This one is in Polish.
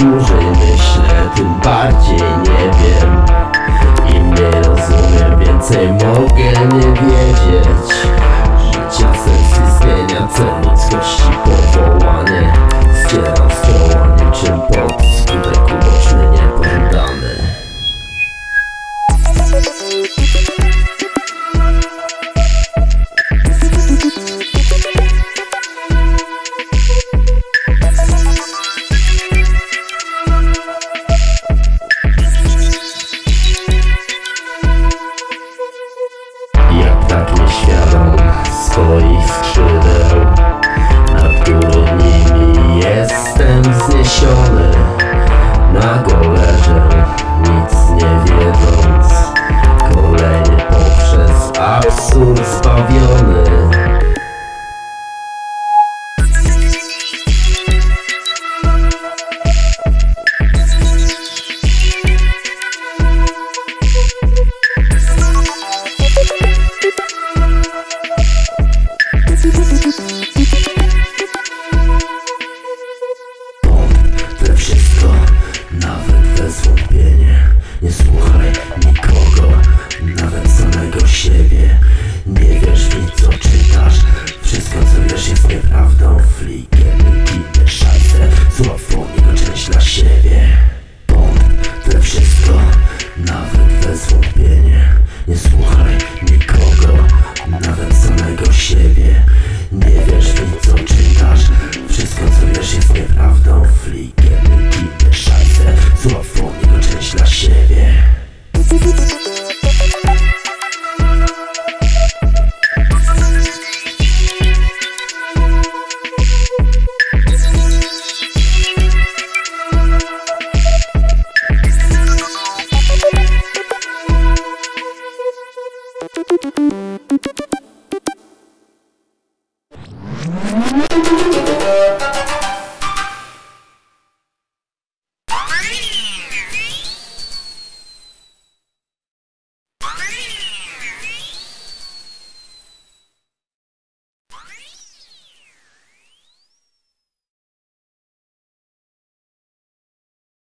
dłużej myślę, tym bardziej nie Nie słuchaj nikogo, nawet samego siebie. Nie wiesz nic co czytasz. Wszystko co wiesz jest nieprawdą. Flikiem, kitem,